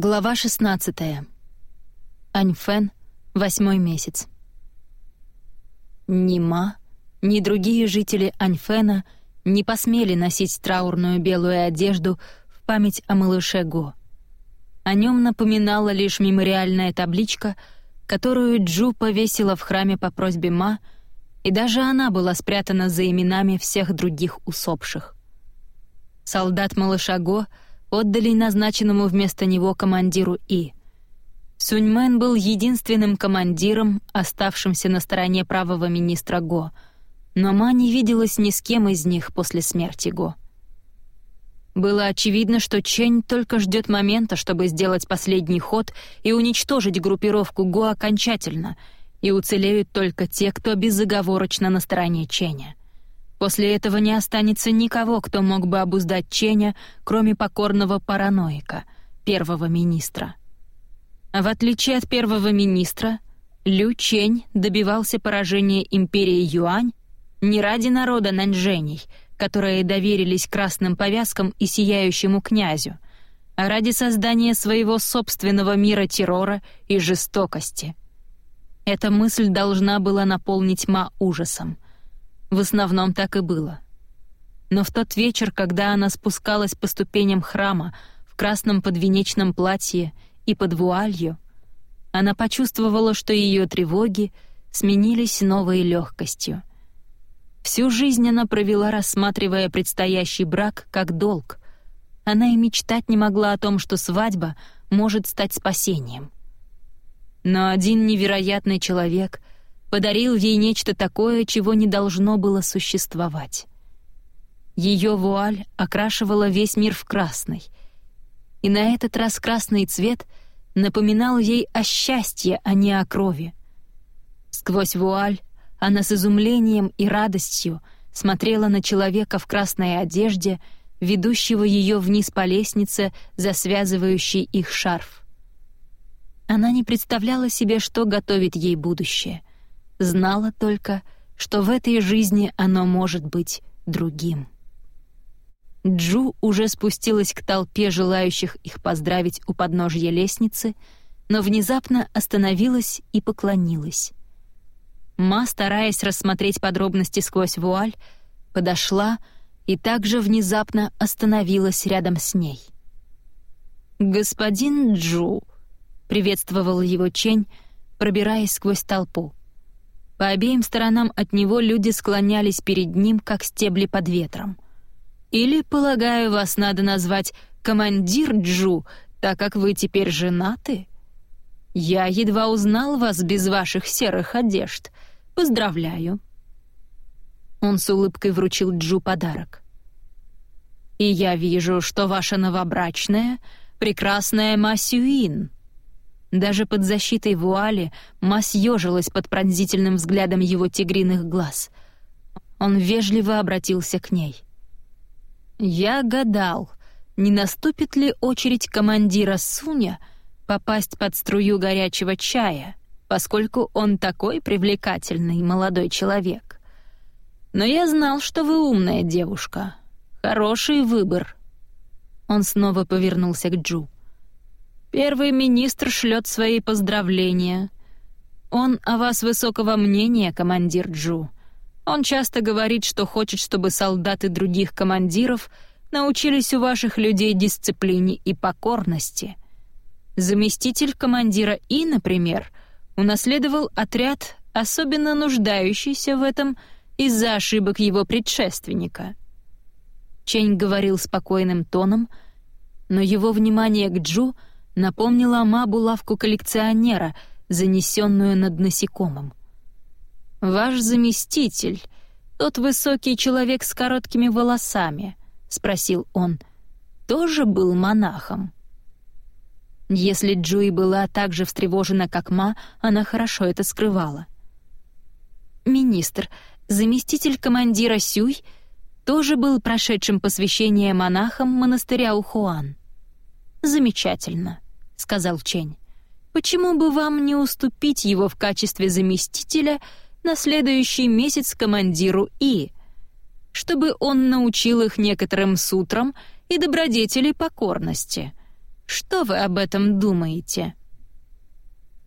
Глава 16. Аньфэн, восьмой месяц. Ни Ма, ни другие жители Аньфэна не посмели носить траурную белую одежду в память о малыше Го. О нем напоминала лишь мемориальная табличка, которую Джу повесила в храме по просьбе Ма, и даже она была спрятана за именами всех других усопших. Солдат малыша Го — отдали назначенному вместо него командиру И. Суньмен был единственным командиром, оставшимся на стороне правого министра Го, но Ма не виделась ни с кем из них после смерти Го. Было очевидно, что Чень только ждет момента, чтобы сделать последний ход и уничтожить группировку Го окончательно, и уцелеют только те, кто безоговорочно на стороне Ченя. После этого не останется никого, кто мог бы обуздать Ченя, кроме покорного параноика, первого министра. В отличие от первого министра, Лю Чень добивался поражения империи Юань не ради народа Наньжэней, которые доверились красным повязкам и сияющему князю, а ради создания своего собственного мира террора и жестокости. Эта мысль должна была наполнить Ма ужасом — в основном так и было. Но в тот вечер, когда она спускалась по ступеням храма в красном подвенечном платье и под вуалью, она почувствовала, что ее тревоги сменились новой легкостью. Всю жизнь она провела, рассматривая предстоящий брак как долг. Она и мечтать не могла о том, что свадьба может стать спасением. Но один невероятный человек — подарил ей нечто такое, чего не должно было существовать. Ее вуаль окрашивала весь мир в красный, и на этот раз красный цвет напоминал ей о счастье, а не о крови. Сквозь вуаль она с изумлением и радостью смотрела на человека в красной одежде, ведущего ее вниз по лестнице, за связывающий их шарф. Она не представляла себе, что готовит ей будущее знала только, что в этой жизни оно может быть другим. Джу уже спустилась к толпе желающих их поздравить у подножья лестницы, но внезапно остановилась и поклонилась. Ма, стараясь рассмотреть подробности сквозь вуаль, подошла и также внезапно остановилась рядом с ней. «Господин Джу», — приветствовал его Чень, пробираясь сквозь толпу. По обеим сторонам от него люди склонялись перед ним, как стебли под ветром. Или, полагаю, вас надо назвать «командир Джу», так как вы теперь женаты? Я едва узнал вас без ваших серых одежд. Поздравляю. Он с улыбкой вручил Джу подарок. «И я вижу, что ваша новобрачная — прекрасная Масюин», даже под защитой вуали Ма съежилась под пронзительным взглядом его тигриных глаз. Он вежливо обратился к ней. «Я гадал, не наступит ли очередь командира Суня попасть под струю горячего чая, поскольку он такой привлекательный молодой человек. Но я знал, что вы умная девушка. Хороший выбор». Он снова повернулся к Джу. Первый министр шлет свои поздравления. Он о вас высокого мнения, командир Джу. Он часто говорит, что хочет, чтобы солдаты других командиров научились у ваших людей дисциплине и покорности. Заместитель командира И, например, унаследовал отряд, особенно нуждающийся в этом из-за ошибок его предшественника. Чень говорил спокойным тоном, но его внимание к Джу — напомнила Ма булавку коллекционера, занесенную над насекомым. «Ваш заместитель, тот высокий человек с короткими волосами», — спросил он, — «тоже был монахом?» Если Джуи была так же встревожена, как Ма, она хорошо это скрывала. «Министр, заместитель командира Сюй тоже был прошедшим посвящение монахом монастыря Ухуан». «Замечательно», — сказал Чень. «Почему бы вам не уступить его в качестве заместителя на следующий месяц командиру И, чтобы он научил их некоторым сутрам и добродетели покорности, Что вы об этом думаете?»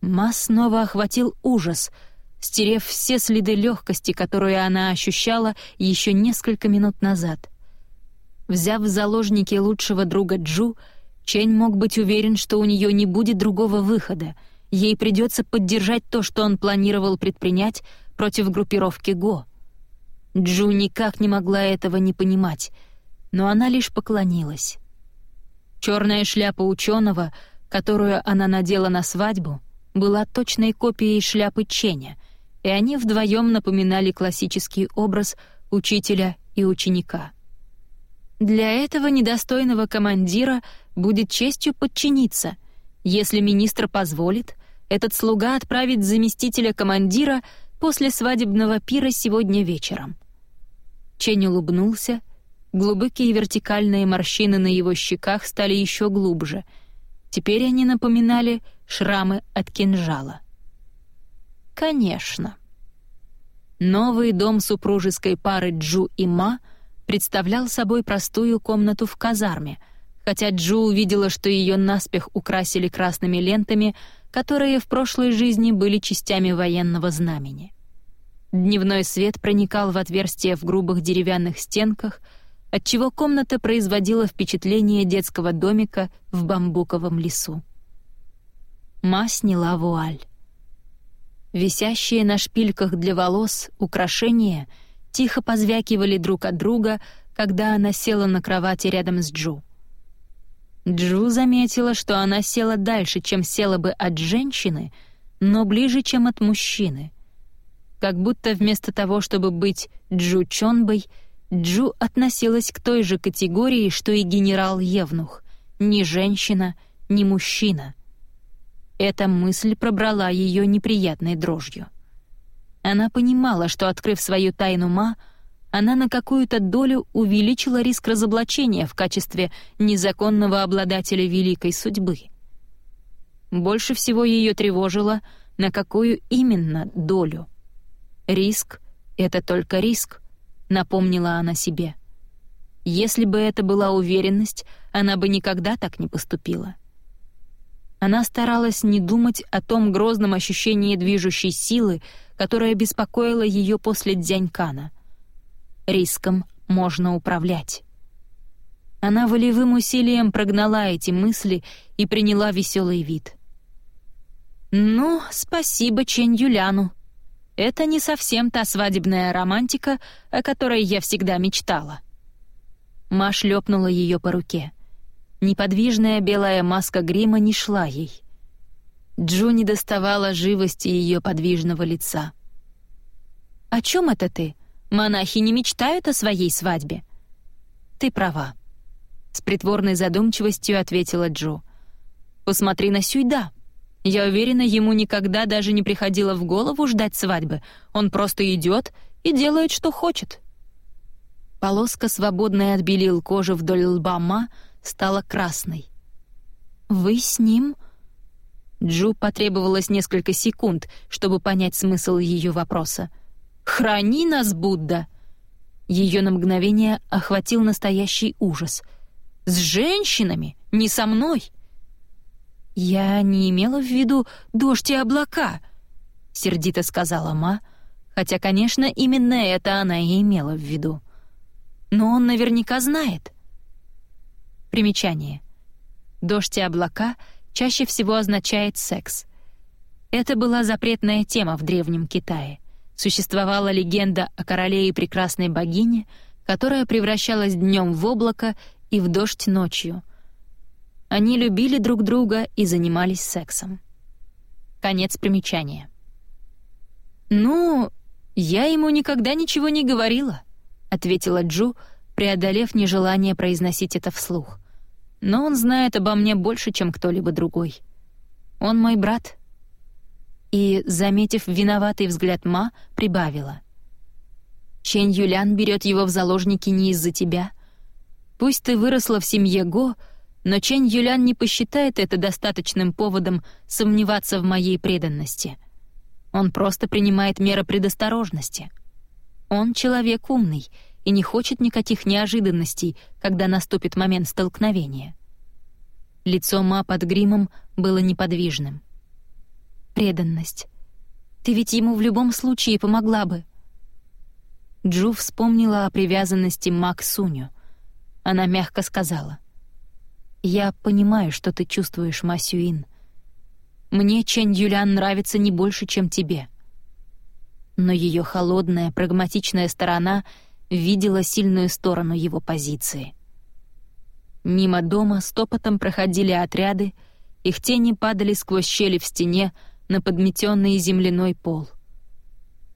Ма снова охватил ужас, стерев все следы легкости, которые она ощущала еще несколько минут назад. Взяв в заложники лучшего друга Джу, Чень мог быть уверен, что у нее не будет другого выхода. Ей придется поддержать то, что он планировал предпринять против группировки Го. Джу никак не могла этого не понимать, но она лишь поклонилась. Черная шляпа ученого, которую она надела на свадьбу, была точной копией шляпы Ченя, и они вдвоем напоминали классический образ учителя и ученика. Для этого недостойного командира будет честью подчиниться. Если министр позволит, этот слуга отправит заместителя командира после свадебного пира сегодня вечером. Чень улыбнулся, глубокие вертикальные морщины на его щеках стали еще глубже. Теперь они напоминали шрамы от кинжала. Конечно. Новый дом супружеской пары Джу и Ма представлял собой простую комнату в казарме, хотя Джу увидела, что ее наспех украсили красными лентами, которые в прошлой жизни были частями военного знамени. Дневной свет проникал в отверстия в грубых деревянных стенках, отчего комната производила впечатление детского домика в бамбуковом лесу. Ма сняла вуаль. Висящие на шпильках для волос украшения тихо позвякивали друг от друга, когда она села на кровати рядом с Джу. Джу заметила, что она села дальше, чем села бы от женщины, но ближе, чем от мужчины. Как будто вместо того, чтобы быть Джу Чонбой, Джу относилась к той же категории, что и генерал Евнух. Ни женщина, ни мужчина — эта мысль пробрала ее неприятной дрожью. Она понимала, что, открыв свою тайну Ма, она на какую-то долю увеличила риск разоблачения в качестве незаконного обладателя великой судьбы. Больше всего ее тревожило, на какую именно долю. «Риск — это только риск», — напомнила она себе. Если бы это была уверенность, она бы никогда так не поступила. Она старалась не думать о том грозном ощущении движущей силы, которое беспокоило ее после Дзянькана. Риском можно управлять. Она волевым усилием прогнала эти мысли и приняла веселый вид. «Ну, спасибо Чэнь Юляну. Это не совсем та свадебная романтика, о которой я всегда мечтала». Ма шлепнула ее по руке — Неподвижная белая маска грима не шла ей. Джу не доставала живости ее подвижного лица. «О чем это ты? Монахи не мечтают о своей свадьбе?» «Ты права», — с притворной задумчивостью ответила Джу. «Посмотри на Сюйда. Я уверена, ему никогда даже не приходило в голову ждать свадьбы. Он просто идет и делает, что хочет». Полоска, свободная от белил кожи вдоль лба Ма, — стала красной. «Вы с ним?» Джу потребовалось несколько секунд, чтобы понять смысл ее вопроса. «Храни нас, Будда!» Ее на мгновение охватил настоящий ужас. «С женщинами? Не со мной!» «Я не имела в виду дождь и облака», — сердито сказала Ма, хотя, конечно, именно это она и имела в виду. «Но он наверняка знает. Примечание. Дождь и облака чаще всего означает секс. Это была запретная тема в Древнем Китае. Существовала легенда о короле и прекрасной богине, которая превращалась днем в облако и в дождь ночью. Они любили друг друга и занимались сексом. Конец примечания. «Ну, я ему никогда ничего не говорила», — ответила Джу, преодолев нежелание произносить это вслух но он знает обо мне больше, чем кто-либо другой. Он мой брат». И, заметив виноватый взгляд Ма, прибавила. «Чэнь Юлян берет его в заложники не из-за тебя. Пусть ты выросла в семье Го, но Чэнь Юлян не посчитает это достаточным поводом сомневаться в моей преданности. Он просто принимает меры предосторожности. Он человек умный — и не хочет никаких неожиданностей, когда наступит момент столкновения. Лицо Ма под гримом было неподвижным. «Преданность. Ты ведь ему в любом случае помогла бы». Джу вспомнила о привязанности Ма к Суню. Она мягко сказала. «Я понимаю, что ты чувствуешь, Ма Сюин. Мне Чэнь Юлян нравится не больше, чем тебе». Но ее холодная, прагматичная сторона видела сильную сторону его позиции — Мимо дома стопотом проходили отряды, их тени падали сквозь щели в стене на подметенный земляной пол.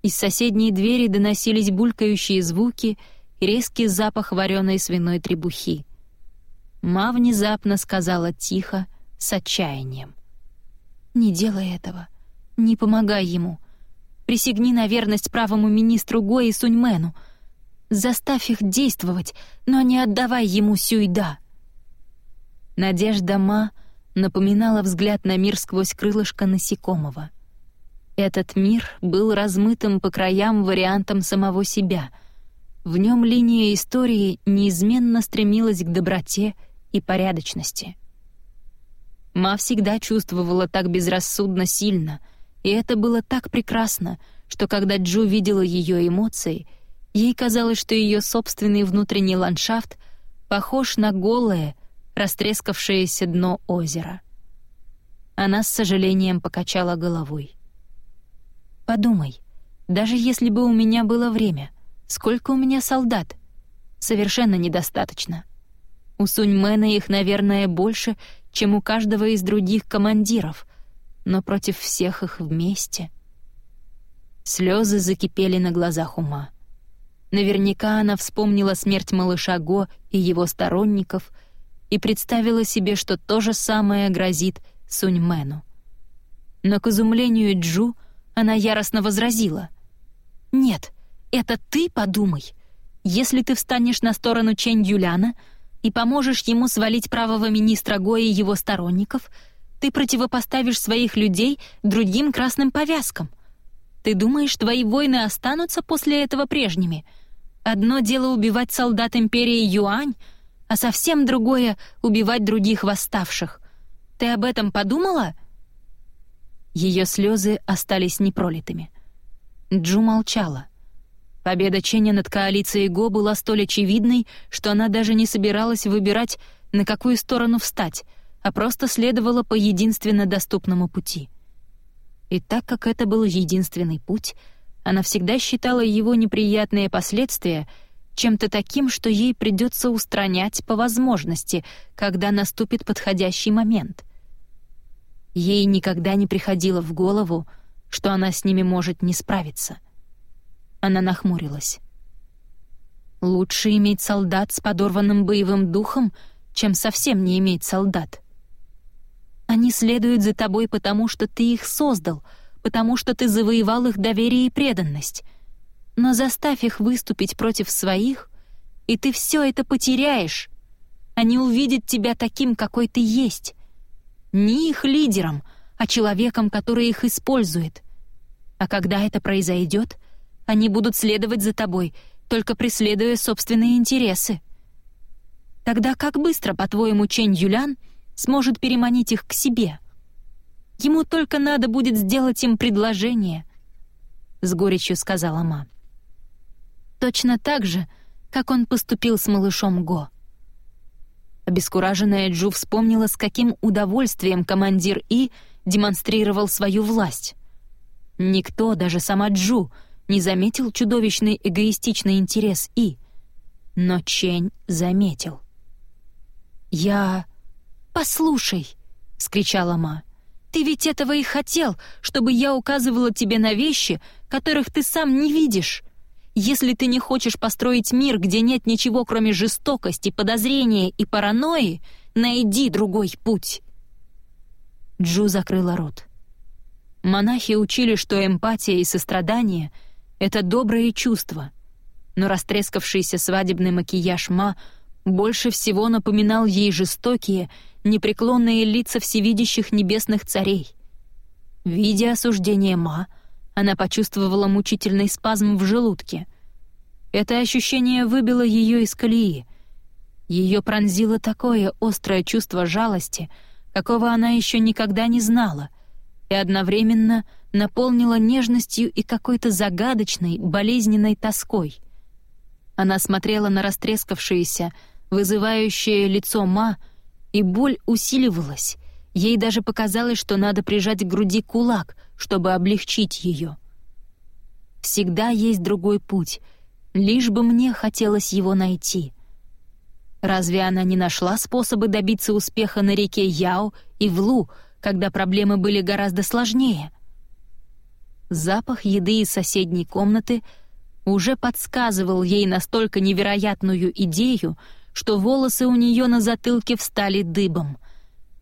Из соседней двери доносились булькающие звуки и резкий запах вареной свиной требухи. Ма внезапно сказала тихо, с отчаянием. «Не делай этого. Не помогай ему. Присягни на верность правому министру Го и Суньмену. Заставь их действовать, но не отдавай ему Сюйда». Надежда Ма напоминала взгляд на мир сквозь крылышко насекомого. Этот мир был размытым по краям вариантом самого себя. В нем линия истории неизменно стремилась к доброте и порядочности. Ма всегда чувствовала так безрассудно сильно, и это было так прекрасно, что когда Джу видела ее эмоции, ей казалось, что ее собственный внутренний ландшафт похож на голое, растрескавшееся дно озера. Она с сожалением покачала головой. «Подумай, даже если бы у меня было время, сколько у меня солдат? Совершенно недостаточно. У Суньмена их, наверное, больше, чем у каждого из других командиров, но против всех их вместе...» Слезы закипели на глазах ума. Наверняка она вспомнила смерть малыша Го и его сторонников — и представила себе, что то же самое грозит Суньмену. Но к изумлению Джу она яростно возразила. «Нет, это ты подумай. Если ты встанешь на сторону Чэнь Юляна и поможешь ему свалить правого министра Гоя и его сторонников, ты противопоставишь своих людей другим красным повязкам. Ты думаешь, твои войны останутся после этого прежними? Одно дело убивать солдат империи Юань — а совсем другое — убивать других восставших. Ты об этом подумала?» Ее слезы остались непролитыми. Джу молчала. Победа Ченя над коалицией Го была столь очевидной, что она даже не собиралась выбирать, на какую сторону встать, а просто следовала по единственно доступному пути. И так как это был единственный путь, она всегда считала его неприятные последствия — чем-то таким, что ей придется устранять по возможности, когда наступит подходящий момент. Ей никогда не приходило в голову, что она с ними может не справиться. Она нахмурилась. «Лучше иметь солдат с подорванным боевым духом, чем совсем не иметь солдат. Они следуют за тобой потому, что ты их создал, потому что ты завоевал их доверие и преданность — но заставь их выступить против своих, и ты все это потеряешь. Они увидят тебя таким, какой ты есть. Не их лидером, а человеком, который их использует. А когда это произойдет, они будут следовать за тобой, только преследуя собственные интересы. Тогда как быстро, по-твоему, Чэнь Юлян сможет переманить их к себе? Ему только надо будет сделать им предложение, — с горечью сказала Ма. Точно так же, как он поступил с малышом Го. Обескураженная Джу вспомнила, с каким удовольствием командир И демонстрировал свою власть. Никто, даже сама Джу, не заметил чудовищный эгоистичный интерес И. Но Чень заметил. «Я... Послушай!» — скричала Ма. «Ты ведь этого и хотел, чтобы я указывала тебе на вещи, которых ты сам не видишь. Если ты не хочешь построить мир, где нет ничего, кроме жестокости, подозрения и паранойи, найди другой путь. Джу закрыла рот. Монахи учили, что эмпатия и сострадание — это добрые чувства, но растрескавшийся свадебный макияж Ма больше всего напоминал ей жестокие, непреклонные лица всевидящих небесных царей. Видя осуждение Ма, она почувствовала мучительный спазм в желудке. Это ощущение выбило ее из колеи. Ее пронзило такое острое чувство жалости, какого она еще никогда не знала, и одновременно наполнило нежностью и какой-то загадочной, болезненной тоской. Она смотрела на растрескавшееся, вызывающее лицо Ма, и боль усиливалась. Ей даже показалось, что надо прижать к груди кулак, чтобы облегчить ее. Всегда есть другой путь, лишь бы мне хотелось его найти. Разве она не нашла способы добиться успеха на реке Яо и в Лу, когда проблемы были гораздо сложнее? Запах еды из соседней комнаты уже подсказывал ей настолько невероятную идею, что волосы у нее на затылке встали дыбом.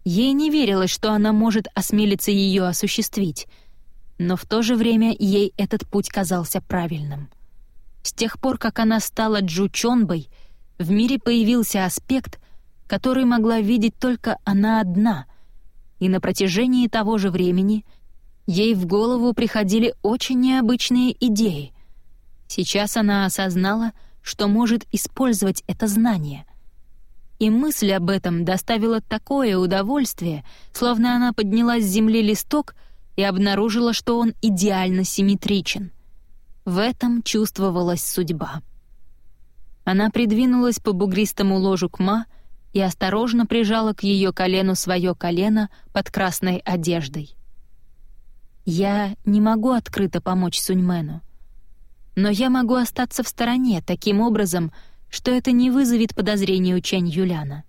Ей не верилось, что она может осмелиться ее осуществить, но в то же время ей этот путь казался правильным. С тех пор, как она стала Джу Чонбой — в мире появился аспект, который могла видеть только она одна, и на протяжении того же времени ей в голову приходили очень необычные идеи. Сейчас она осознала, что может использовать это знание. И мысль об этом доставила такое удовольствие, словно она подняла с земли листок и обнаружила, что он идеально симметричен. В этом чувствовалась судьба. Она придвинулась по бугристому ложу к Ма и осторожно прижала к ее колену свое колено под красной одеждой. «Я не могу открыто помочь Суньмену, но я могу остаться в стороне таким образом, что это не вызовет подозрений у Чэнь Юляна.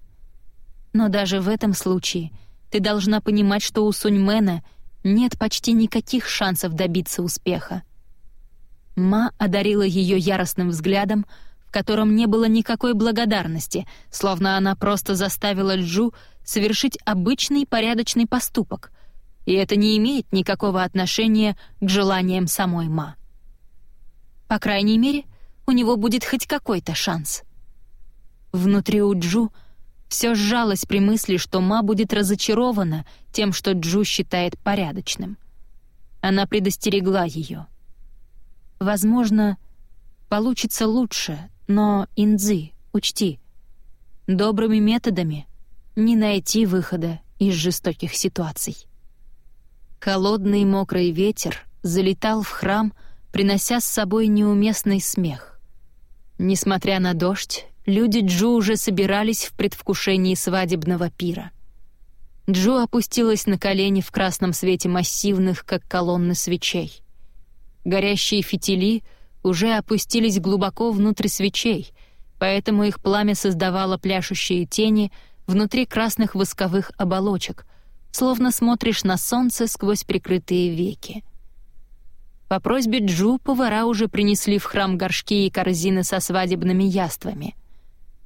Но даже в этом случае ты должна понимать, что у Суньмена нет почти никаких шансов добиться успеха». Ма одарила ее яростным взглядом, котором не было никакой благодарности, словно она просто заставила Джу совершить обычный порядочный поступок, и это не имеет никакого отношения к желаниям самой Ма. По крайней мере, у него будет хоть какой-то шанс. Внутри у Джу все сжалось при мысли, что Ма будет разочарована тем, что Джу считает порядочным. Она предостерегла ее. Возможно, получится лучше, но, Индзи, учти, добрыми методами не найти выхода из жестоких ситуаций. Холодный мокрый ветер залетал в храм, принося с собой неуместный смех. Несмотря на дождь, люди Джу уже собирались в предвкушении свадебного пира. Джу опустилась на колени в красном свете массивных, как колонны свечей. Горящие фитили — уже опустились глубоко внутрь свечей, поэтому их пламя создавало пляшущие тени внутри красных восковых оболочек, словно смотришь на солнце сквозь прикрытые веки. По просьбе Джу повара уже принесли в храм горшки и корзины со свадебными яствами.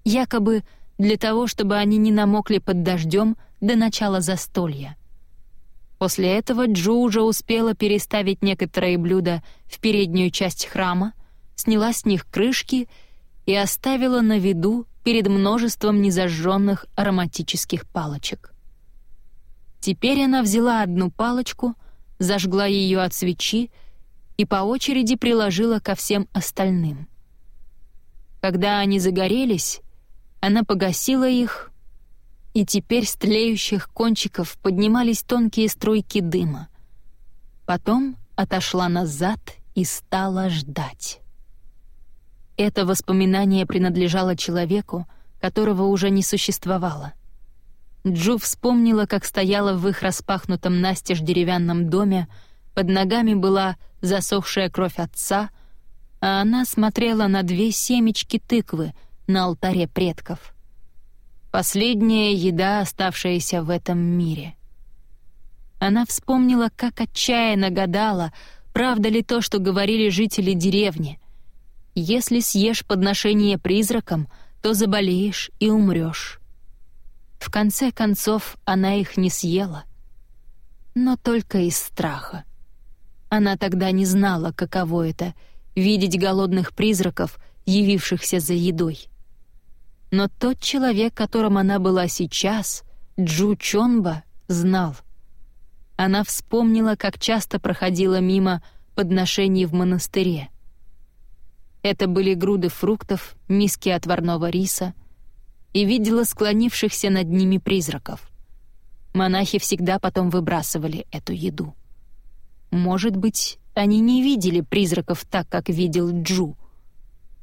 Якобы для того, чтобы они не намокли под дождем до начала застолья. После этого Джу уже успела переставить некоторые блюда в переднюю часть храма, сняла с них крышки и оставила на виду перед множеством незажженных ароматических палочек. Теперь она взяла одну палочку, зажгла ее от свечи и по очереди приложила ко всем остальным. Когда они загорелись, она погасила их и теперь с тлеющих кончиков поднимались тонкие струйки дыма. Потом отошла назад и стала ждать. Это воспоминание принадлежало человеку, которого уже не существовало. Джу вспомнила, как стояла в их распахнутом настежь деревянном доме, под ногами была засохшая кровь отца, а она смотрела на две семечки тыквы на алтаре предков — Последняя еда, оставшаяся в этом мире. Она вспомнила, как отчаянно гадала, правда ли то, что говорили жители деревни. Если съешь подношение призракам, то заболеешь и умрешь. В конце концов, она их не съела. Но только из страха. Она тогда не знала, каково это — видеть голодных призраков, явившихся за едой. Но тот человек, которым она была сейчас, Джу Чонба, знал. Она вспомнила, как часто проходила мимо подношений в монастыре. Это были груды фруктов, миски отварного риса. и видела склонившихся над ними призраков. Монахи всегда потом выбрасывали эту еду. Может быть, они не видели призраков так, как видел Джу,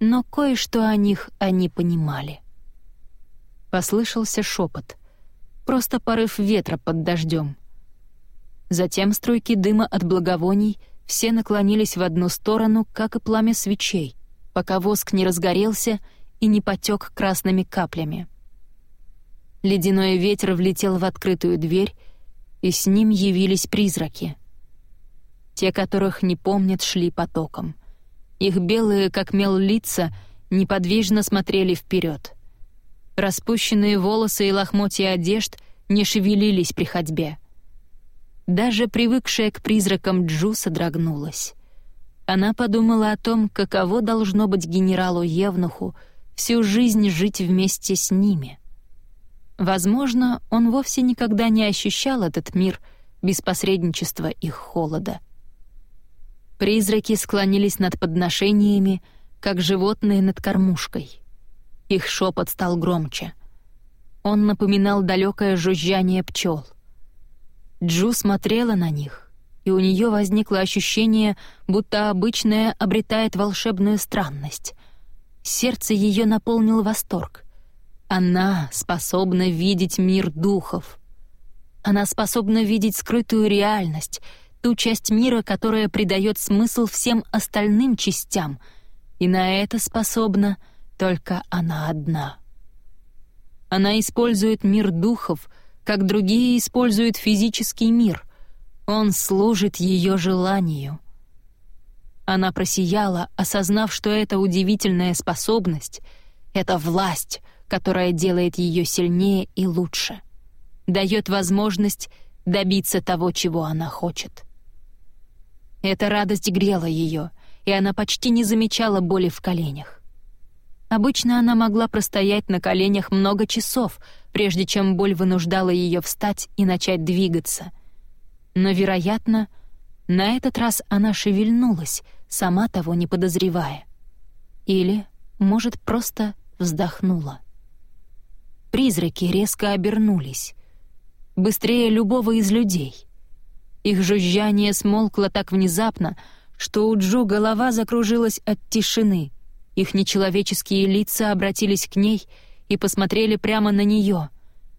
но кое-что о них они понимали. Послышался шепот, просто порыв ветра под дождем. Затем струйки дыма от благовоний все наклонились в одну сторону, как и пламя свечей, пока воск не разгорелся и не потек красными каплями. Ледяной ветер влетел в открытую дверь, и с ним явились призраки. Те, которых не помнят, шли потоком. Их белые, как мел лица, неподвижно смотрели вперед. Распущенные волосы и лохмотья одежд не шевелились при ходьбе. Даже привыкшая к призракам Джу содрогнулась. Она подумала о том, каково должно быть генералу Евнуху всю жизнь жить вместе с ними. Возможно, он вовсе никогда не ощущал этот мир без посредничества их холода. Призраки склонились над подношениями, как животные над кормушкой. Их шепот стал громче. Он напоминал далекое жужжание пчел. Джу смотрела на них, и у нее возникло ощущение, будто обычное обретает волшебную странность. Сердце ее наполнил восторг. Она способна видеть мир духов. Она способна видеть скрытую реальность, ту часть мира, которая придает смысл всем остальным частям, и на это способна только она одна. Она использует мир духов, как другие используют физический мир. Он служит ее желанию — она просияла, осознав, что эта удивительная способность — это власть, которая делает ее сильнее и лучше, дает возможность добиться того, чего она хочет. Эта радость грела ее, и она почти не замечала боли в коленях. Обычно она могла простоять на коленях много часов, прежде чем боль вынуждала ее встать и начать двигаться. Но, вероятно, на этот раз она шевельнулась, сама того не подозревая. Или, может, просто вздохнула. Призраки резко обернулись. Быстрее любого из людей. Их жужжание смолкло так внезапно, что у Джо голова закружилась от тишины. Их нечеловеческие лица обратились к ней и посмотрели прямо на нее,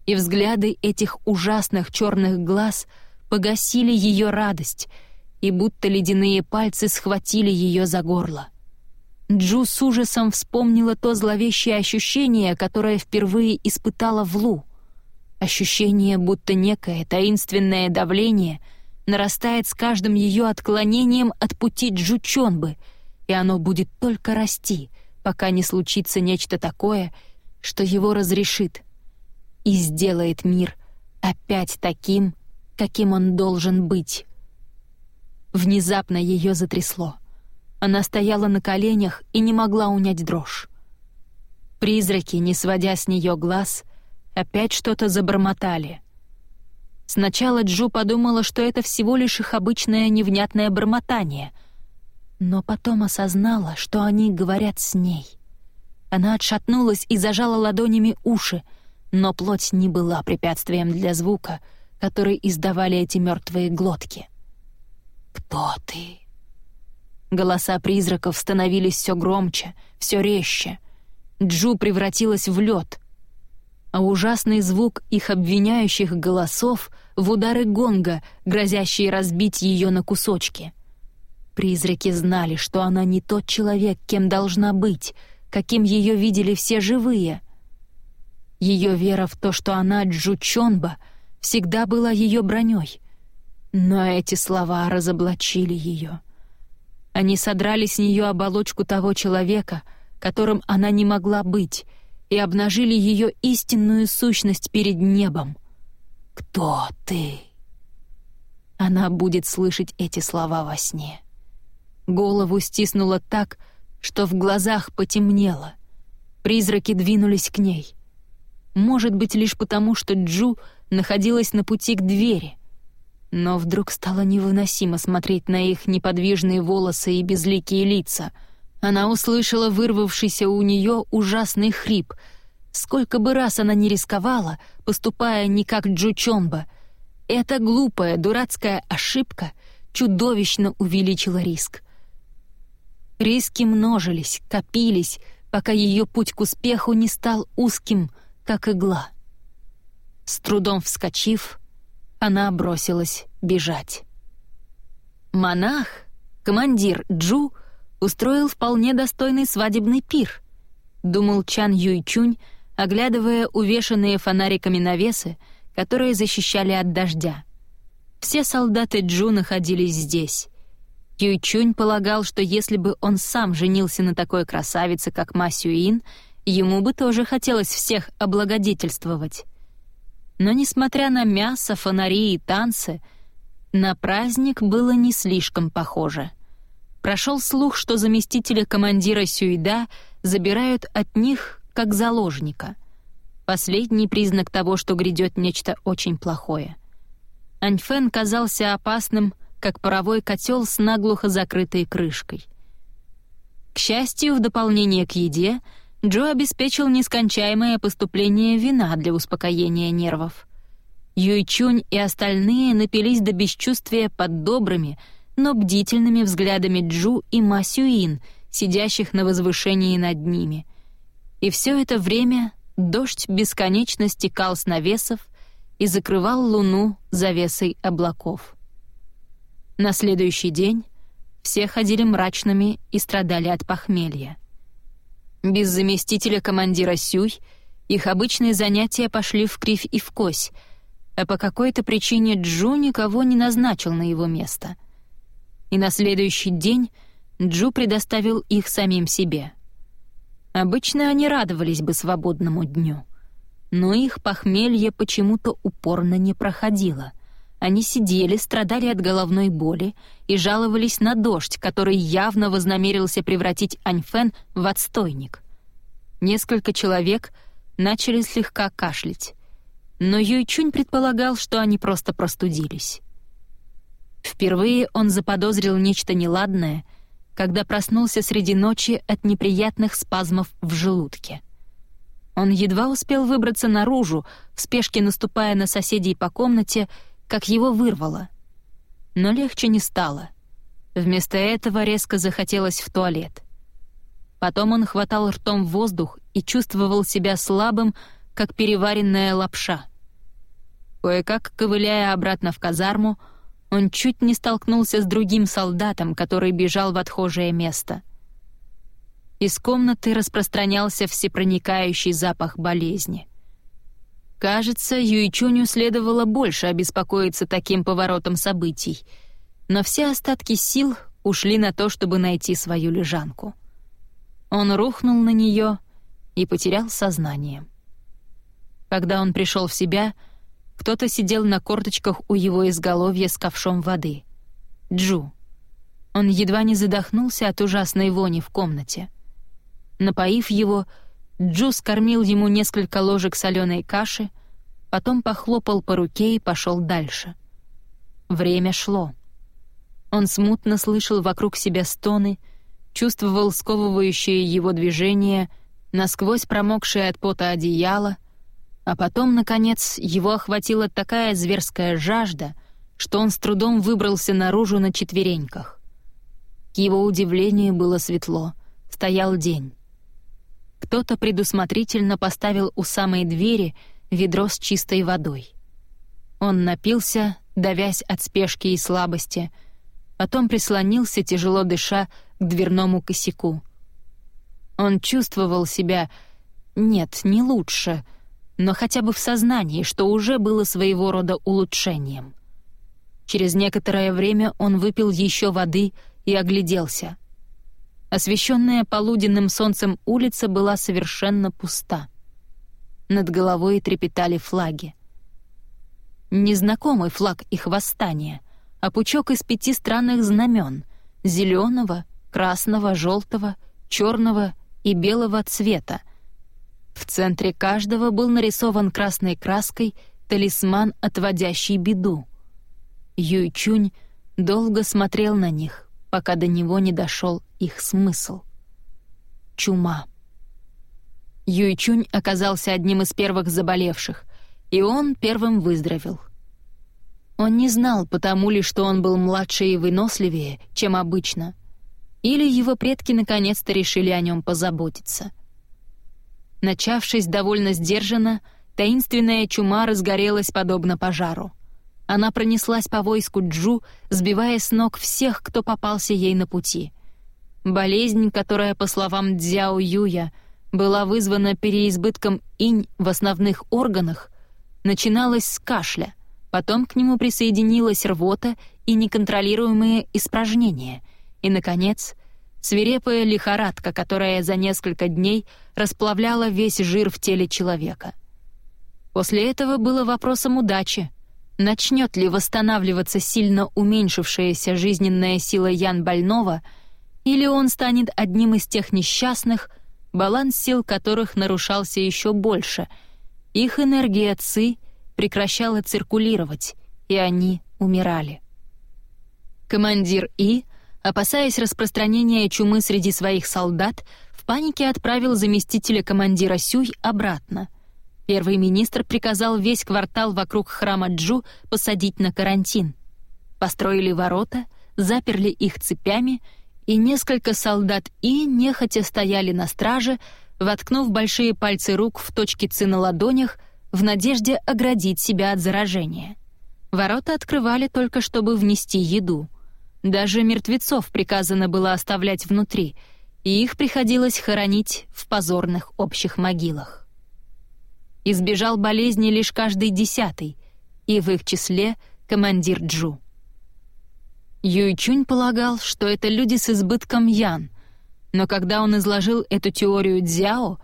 и взгляды этих ужасных черных глаз погасили ее радость — и будто ледяные пальцы схватили ее за горло. Джу с ужасом вспомнила то зловещее ощущение, которое впервые испытала в Лу. Ощущение, будто некое таинственное давление нарастает с каждым ее отклонением от пути Джучонбы, и оно будет только расти, пока не случится нечто такое, что его разрешит и сделает мир опять таким, каким он должен быть. Внезапно ее затрясло. Она стояла на коленях и не могла унять дрожь. Призраки, не сводя с нее глаз, опять что-то забормотали. Сначала Джу подумала, что это всего лишь их обычное невнятное бормотание, но потом осознала, что они говорят с ней. Она отшатнулась и зажала ладонями уши, но плоть не была препятствием для звука, который издавали эти мертвые глотки. «Кто ты?» Голоса призраков становились все громче, все резче. Джу превратилась в лед, а ужасный звук их обвиняющих голосов в удары гонга, грозящие разбить ее на кусочки. Призраки знали, что она не тот человек, кем должна быть, каким ее видели все живые. Ее вера в то, что она Джучонба, всегда была ее броней — но эти слова разоблачили ее. Они содрали с нее оболочку того человека, которым она не могла быть, и обнажили ее истинную сущность перед небом. «Кто ты?» Она будет слышать эти слова во сне. Голову стиснула так, что в глазах потемнело. Призраки двинулись к ней. Может быть, лишь потому, что Джу находилась на пути к двери. Но вдруг стало невыносимо смотреть на их неподвижные волосы и безликие лица. Она услышала вырвавшийся у нее ужасный хрип, Сколько бы раз она не рисковала, поступая не как Джучомба, эта глупая, дурацкая ошибка чудовищно увеличила риск. Риски множились, копились, пока ее путь к успеху не стал узким, как игла. С трудом вскочив, она бросилась бежать. Монах, командир Джу, устроил вполне достойный свадебный пир, думал Чан Юйчунь, оглядывая увешанные фонариками навесы, которые защищали от дождя. Все солдаты Джу находились здесь. Юйчунь полагал, что если бы он сам женился на такой красавице, как Ма Сюин, ему бы тоже хотелось всех облагодетельствовать. Но несмотря на мясо, фонари и танцы, на праздник было не слишком похоже. Прошел слух, что заместителя командира Сюида забирают от них как заложника. Последний признак того, что грядет нечто очень плохое. Аньфен казался опасным, как паровой котел с наглухо закрытой крышкой. К счастью, в дополнение к еде — Джо обеспечил нескончаемое поступление вина для успокоения нервов. Юйчунь и остальные напились до бесчувствия под добрыми, но бдительными взглядами Джу и Масюин, сидящих на возвышении над ними. И все это время дождь бесконечно стекал с навесов и закрывал луну завесой облаков. На следующий день все ходили мрачными и страдали от похмелья. Без заместителя командира Сюй их обычные занятия пошли в кривь и в кось, а по какой-то причине Джу никого не назначил на его место. И на следующий день Джу предоставил их самим себе. Обычно они радовались бы свободному дню, но их похмелье почему-то упорно не проходило. Они сидели, страдали от головной боли и жаловались на дождь, который явно вознамерился превратить Аньфен в отстойник. Несколько человек начали слегка кашлять, но Юйчунь предполагал, что они просто простудились. Впервые он заподозрил нечто неладное, когда проснулся среди ночи от неприятных спазмов в желудке. Он едва успел выбраться наружу, в спешке наступая на соседей по комнате, как его вырвало. Но легче не стало. Вместо этого резко захотелось в туалет. Потом он хватал ртом воздух и чувствовал себя слабым, как переваренная лапша. Кое-как, ковыляя обратно в казарму, он чуть не столкнулся с другим солдатом, который бежал в отхожее место. Из комнаты распространялся всепроникающий запах болезни — Кажется, Юйчуню следовало больше обеспокоиться таким поворотом событий, но все остатки сил ушли на то, чтобы найти свою лежанку. Он рухнул на нее и потерял сознание. Когда он пришел в себя, кто-то сидел на корточках у его изголовья с ковшом воды. Джу. Он едва не задохнулся от ужасной вони в комнате. Напоив его, Джу скормил ему несколько ложек соленой каши, потом похлопал по руке и пошел дальше. Время шло. Он смутно слышал вокруг себя стоны, чувствовал сковывающие его движения, насквозь промокшее от пота одеяло, а потом, наконец, его охватила такая зверская жажда, что он с трудом выбрался наружу на четвереньках. К его удивлению было светло, стоял день. Кто-то предусмотрительно поставил у самой двери ведро с чистой водой. Он напился, давясь от спешки и слабости, потом прислонился, тяжело дыша, к дверному косяку. Он чувствовал себя... Нет, не лучше, но хотя бы в сознании, что уже было своего рода улучшением. Через некоторое время он выпил еще воды и огляделся — Освещенная полуденным солнцем улица была совершенно пуста. Над головой трепетали флаги. Незнакомый флаг их восстания, а пучок из пяти странных знамен — зеленого, красного, желтого, черного и белого цвета. В центре каждого был нарисован красной краской талисман, отводящий беду. Юйчунь долго смотрел на них, пока до него не дошел их смысл. Чума. Юйчунь оказался одним из первых заболевших, и он первым выздоровел. Он не знал, потому ли, что он был младше и выносливее, чем обычно, или его предки наконец-то решили о нем позаботиться. Начавшись довольно сдержанно, таинственная чума разгорелась подобно пожару. Она пронеслась по войску Джу, сбивая с ног всех, кто попался ей на пути. Болезнь, которая, по словам Дзяо Юя, была вызвана переизбытком инь в основных органах, начиналась с кашля, потом к нему присоединилась рвота и неконтролируемые испражнения, и, наконец, свирепая лихорадка, которая за несколько дней расплавляла весь жир в теле человека. После этого было вопросом удачи — начнет ли восстанавливаться сильно уменьшившаяся жизненная сила Ян больного, или он станет одним из тех несчастных, баланс сил которых нарушался еще больше. Их энергия ци прекращала циркулировать, и они умирали. Командир И, опасаясь распространения чумы среди своих солдат, в панике отправил заместителя командира Сюй обратно — Первый министр приказал весь квартал вокруг храма Джу посадить на карантин. Построили ворота, заперли их цепями, и несколько солдат И нехотя стояли на страже, воткнув большие пальцы рук в точки ци на ладонях в надежде оградить себя от заражения. Ворота открывали только, чтобы внести еду. Даже мертвецов приказано было оставлять внутри, и их приходилось хоронить в позорных общих могилах избежал болезни лишь каждый десятый, и в их числе командир Джу. Юйчунь полагал, что это люди с избытком ян, но когда он изложил эту теорию Дзяо,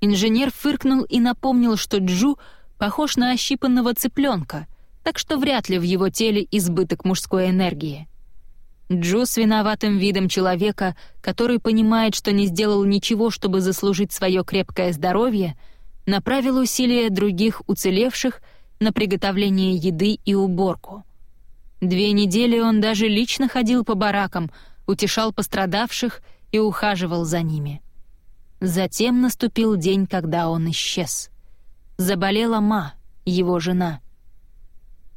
инженер фыркнул и напомнил, что Джу похож на ощипанного цыпленка, так что вряд ли в его теле избыток мужской энергии. Джу с виноватым видом человека, который понимает, что не сделал ничего, чтобы заслужить свое крепкое здоровье — направил усилия других уцелевших на приготовление еды и уборку. Две недели он даже лично ходил по баракам, утешал пострадавших и ухаживал за ними. Затем наступил день, когда он исчез. Заболела Ма, его жена.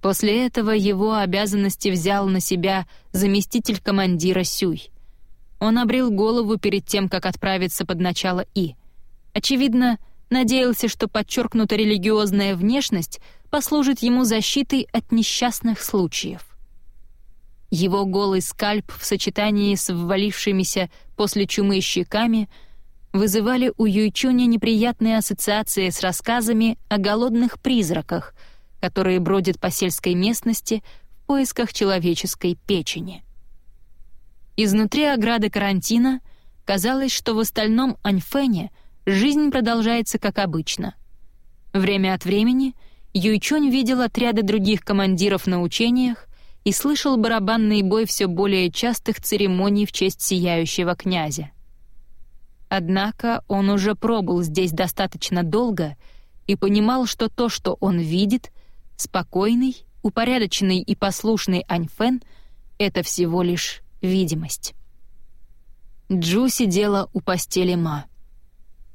После этого его обязанности взял на себя заместитель командира Сюй. Он обрел голову перед тем, как отправиться под начало И. Очевидно, Надеялся, что подчеркнута религиозная внешность послужит ему защитой от несчастных случаев. Его голый скальп в сочетании с ввалившимися после чумы щеками вызывали у Юйчуня неприятные ассоциации с рассказами о голодных призраках, которые бродят по сельской местности в поисках человеческой печени. Изнутри ограды карантина казалось, что в остальном Аньфэне — жизнь продолжается как обычно. Время от времени Юйчунь видел отряды других командиров на учениях и слышал барабанный бой все более частых церемоний в честь сияющего князя. Однако он уже пробыл здесь достаточно долго и понимал, что то, что он видит, спокойный, упорядоченный и послушный Аньфен — это всего лишь видимость. Джу сидела у постели Ма.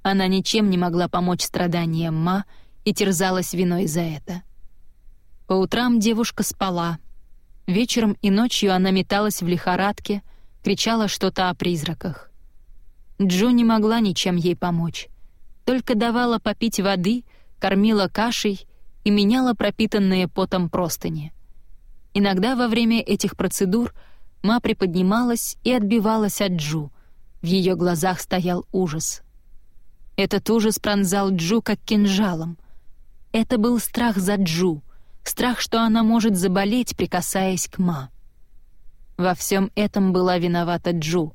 Она ничем не могла помочь страданиям Ма и терзалась виной за это. По утрам девушка спала. Вечером и ночью она металась в лихорадке, кричала что-то о призраках. Джо не могла ничем ей помочь. Только давала попить воды, кормила кашей и меняла пропитанные потом простыни. Иногда во время этих процедур Ма приподнималась и отбивалась от Джу. В ее глазах стоял ужас — этот ужас пронзал Джу как кинжалом. Это был страх за Джу, страх, что она может заболеть, прикасаясь к Ма. Во всем этом была виновата Джу.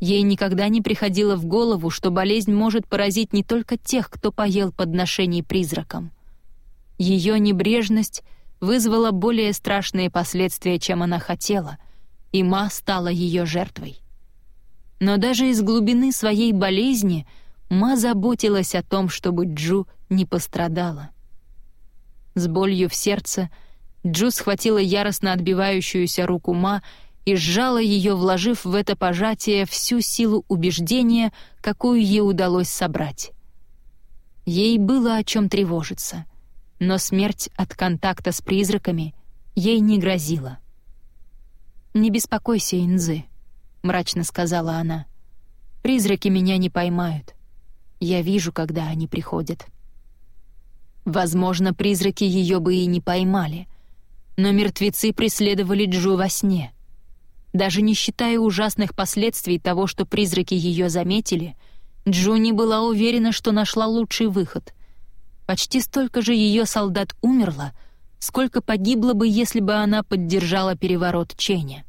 Ей никогда не приходило в голову, что болезнь может поразить не только тех, кто поел подношений призракам. Ее небрежность вызвала более страшные последствия, чем она хотела, и Ма стала ее жертвой. Но даже из глубины своей болезни — Ма заботилась о том, чтобы Джу не пострадала. С болью в сердце Джу схватила яростно отбивающуюся руку Ма и сжала ее, вложив в это пожатие всю силу убеждения, какую ей удалось собрать. Ей было о чем тревожиться, но смерть от контакта с призраками ей не грозила. «Не беспокойся, Инзы», — мрачно сказала она. «Призраки меня не поймают. Я вижу, когда они приходят». Возможно, призраки ее бы и не поймали, но мертвецы преследовали Джу во сне. Даже не считая ужасных последствий того, что призраки ее заметили, Джу не была уверена, что нашла лучший выход. Почти столько же ее солдат умерло, сколько погибло бы, если бы она поддержала переворот Ченя.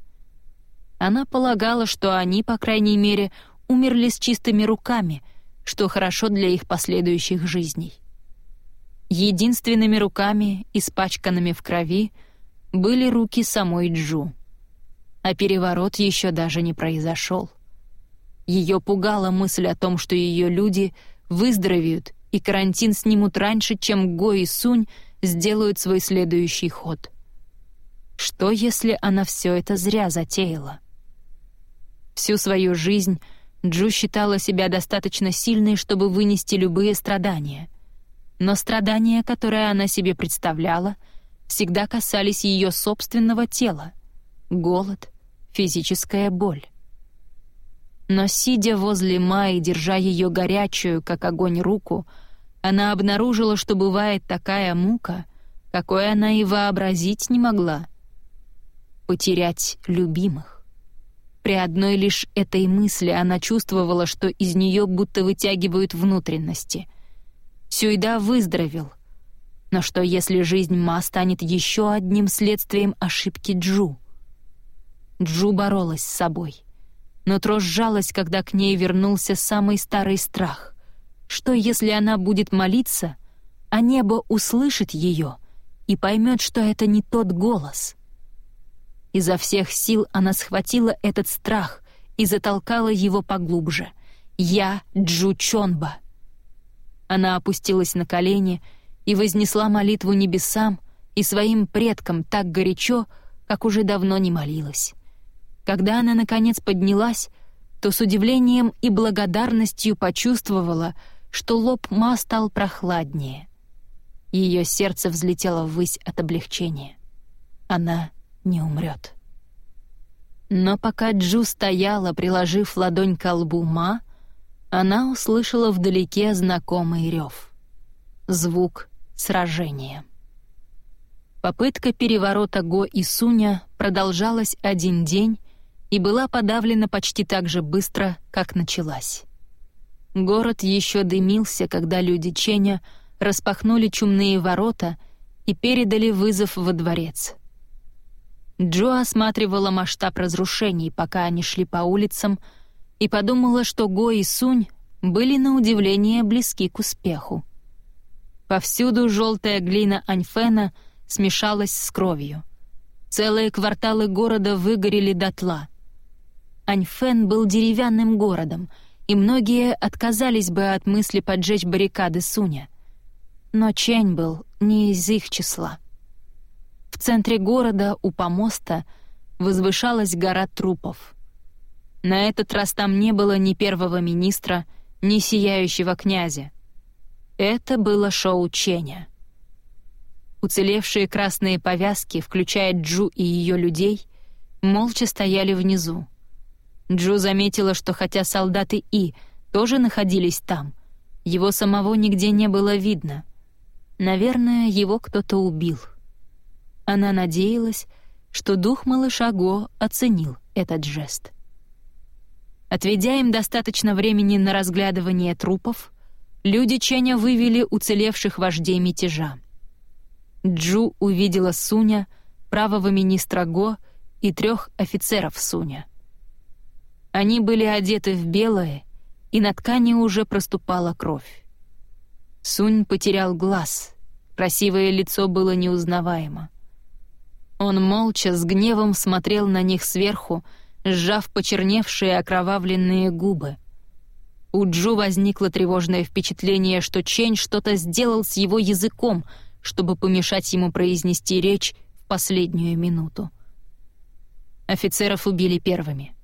Она полагала, что они, по крайней мере, умерли с чистыми руками, что хорошо для их последующих жизней. Единственными руками, испачканными в крови, были руки самой Джу. А переворот еще даже не произошел. Ее пугала мысль о том, что ее люди выздоровеют и карантин снимут раньше, чем Го и Сунь сделают свой следующий ход. Что, если она все это зря затеяла? Всю свою жизнь Джу считала себя достаточно сильной, чтобы вынести любые страдания — но страдания, которые она себе представляла, всегда касались ее собственного тела. Голод, физическая боль. Но сидя возле Майи, держа ее горячую, как огонь, руку, она обнаружила, что бывает такая мука, какой она и вообразить не могла. Потерять любимых. При одной лишь этой мысли она чувствовала, что из нее будто вытягивают внутренности — Сюйда выздоровел. Но что если жизнь Ма станет еще одним следствием ошибки Джу? Джу боролась с собой. Нутро сжалось, когда к ней вернулся самый старый страх. Что если она будет молиться, а небо услышит ее и поймет, что это не тот голос? Изо всех сил она схватила этот страх и затолкала его поглубже. «Я Джу Чонба». Она опустилась на колени и вознесла молитву небесам и своим предкам так горячо, как уже давно не молилась. Когда она, наконец, поднялась, то с удивлением и благодарностью почувствовала, что лоб Ма стал прохладнее. Ее сердце взлетело ввысь от облегчения. Она не умрет. Но пока Джу стояла, приложив ладонь к лбу Ма, она услышала вдалеке знакомый рев. Звук сражения. Попытка переворота Го и Суня продолжалась один день и была подавлена почти так же быстро, как началась. Город еще дымился, когда люди Ченя распахнули чумные ворота и передали вызов во дворец. Джо осматривала масштаб разрушений, пока они шли по улицам, и подумала, что Го и Сунь были на удивление близки к успеху. Повсюду желтая глина Аньфена смешалась с кровью. Целые кварталы города выгорели дотла. Аньфен был деревянным городом, и многие отказались бы от мысли поджечь баррикады Суня. Но Чэнь был не из их числа. В центре города, у помоста, возвышалась гора трупов — на этот раз там не было ни первого министра, ни сияющего князя. Это было шоу Ченя. Уцелевшие красные повязки, включая Джу и ее людей, молча стояли внизу. Джу заметила, что хотя солдаты И тоже находились там, его самого нигде не было видно. Наверное, его кто-то убил. Она надеялась, что дух малыша Го оценил этот жест. Отведя им достаточно времени на разглядывание трупов, люди Ченя вывели уцелевших вождей мятежа. Джу увидела Суня, правого министра Го и трех офицеров Суня. Они были одеты в белое, и на ткани уже проступала кровь. Сунь потерял глаз, красивое лицо было неузнаваемо. Он молча с гневом смотрел на них сверху, сжав почерневшие окровавленные губы. У Джу возникло тревожное впечатление, что Чень что-то сделал с его языком, чтобы помешать ему произнести речь в последнюю минуту. Офицеров убили первыми.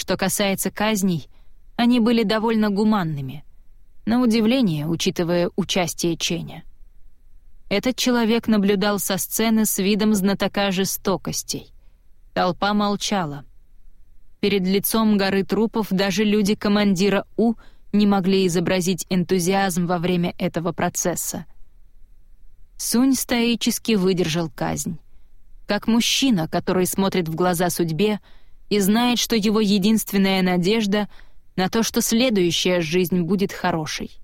Что касается казней, они были довольно гуманными. На удивление, учитывая участие Ченя. Этот человек наблюдал со сцены с видом знатока жестокостей. Толпа молчала. Перед лицом горы трупов даже люди командира У не могли изобразить энтузиазм во время этого процесса. Сунь стоически выдержал казнь. Как мужчина, который смотрит в глаза судьбе и знает, что его единственная надежда на то, что следующая жизнь будет хорошей.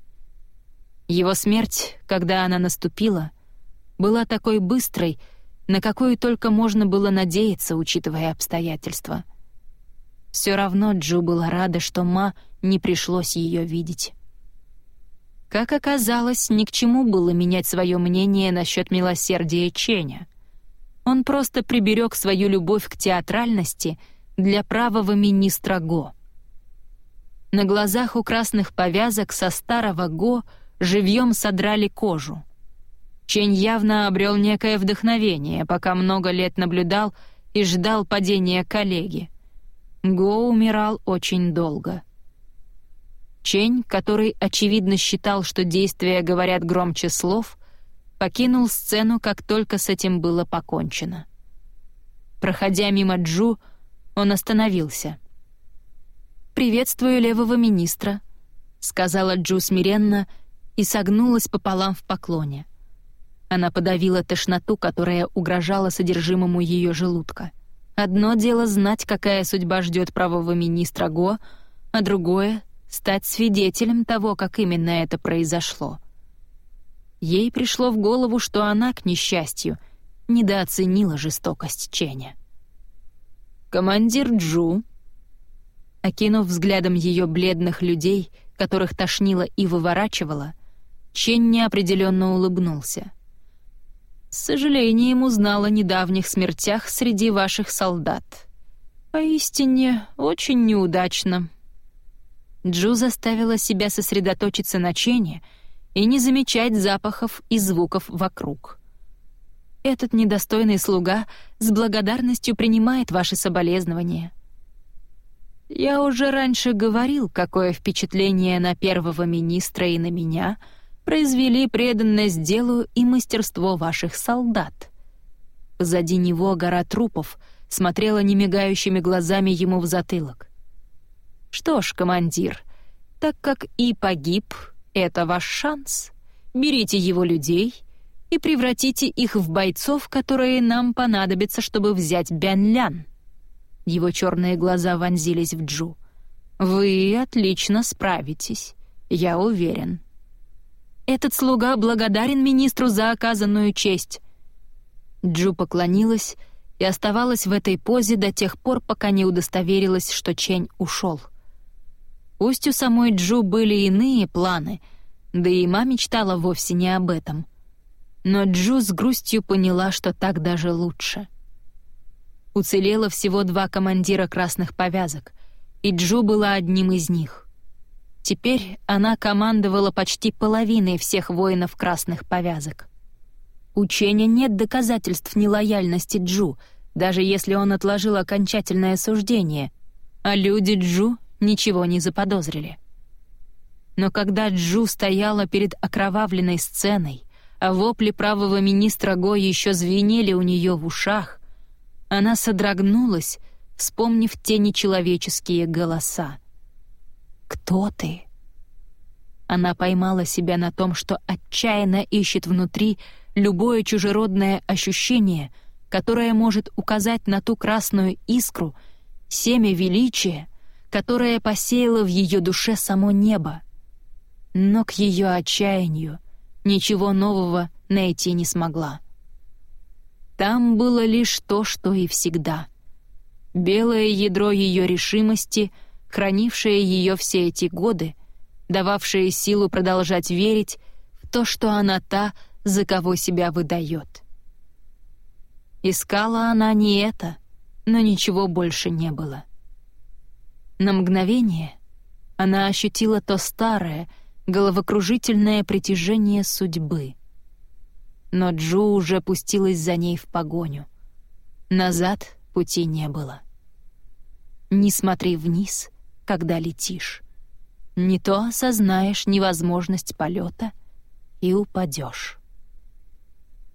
Его смерть, когда она наступила, была такой быстрой, на какую только можно было надеяться, учитывая обстоятельства. Все равно Джу была рада, что Ма не пришлось ее видеть. Как оказалось, ни к чему было менять свое мнение насчет милосердия Ченя. Он просто приберег свою любовь к театральности для правого министра Го. На глазах у красных повязок со старого Го живьем содрали кожу — Чень явно обрел некое вдохновение, пока много лет наблюдал и ждал падения коллеги. Го умирал очень долго. Чень, который, очевидно, считал, что действия говорят громче слов, покинул сцену, как только с этим было покончено. Проходя мимо Джу, он остановился. «Приветствую левого министра», — сказала Джу смиренно и согнулась пополам в поклоне — она подавила тошноту, которая угрожала содержимому ее желудка. Одно дело знать, какая судьба ждет правого министра Го, а другое — стать свидетелем того, как именно это произошло. Ей пришло в голову, что она, к несчастью, недооценила жестокость Ченя. «Командир Джу», окинув взглядом ее бледных людей, которых тошнило и выворачивало, Чень неопределенно улыбнулся. С сожалением узнала о недавних смертях среди ваших солдат. Поистине, очень неудачно». Джу заставила себя сосредоточиться на Чене и не замечать запахов и звуков вокруг. «Этот недостойный слуга с благодарностью принимает ваши соболезнования». «Я уже раньше говорил, какое впечатление на первого министра и на меня — произвели преданность делу и мастерство ваших солдат. Позади него гора трупов смотрела немигающими глазами ему в затылок. «Что ж, командир, так как и погиб, это ваш шанс. Берите его людей и превратите их в бойцов, которые нам понадобятся, чтобы взять Бянлян». Его черные глаза вонзились в Джу. «Вы отлично справитесь, я уверен». Этот слуга благодарен министру за оказанную честь». Джу поклонилась и оставалась в этой позе до тех пор, пока не удостоверилась, что Чень ушел. Пусть у самой Джу были иные планы, да и ма мечтала вовсе не об этом. Но Джу с грустью поняла, что так даже лучше. Уцелело всего два командира красных повязок, и Джу была одним из них. Теперь она командовала почти половиной всех воинов красных повязок. У Ченя нет доказательств нелояльности Джу, даже если он отложил окончательное суждение, а люди Джу ничего не заподозрили. Но когда Джу стояла перед окровавленной сценой, а вопли правого министра Го еще звенели у нее в ушах, она содрогнулась, вспомнив те нечеловеческие голоса. «Кто ты?» Она поймала себя на том, что отчаянно ищет внутри любое чужеродное ощущение, которое может указать на ту красную искру, семя величия, которое посеяло в ее душе само небо. Но к ее отчаянию ничего нового найти не смогла. Там было лишь то, что и всегда. Белое ядро ее решимости — хранившее ее все эти годы, дававшее силу продолжать верить в то, что она та, за кого себя выдает. Искала она не это, но ничего больше не было. На мгновение она ощутила то старое, головокружительное притяжение судьбы. Но Джу уже пустилась за ней в погоню. Назад пути не было. Не смотри вниз — когда летишь. не то осознаешь невозможность полета и упадешь.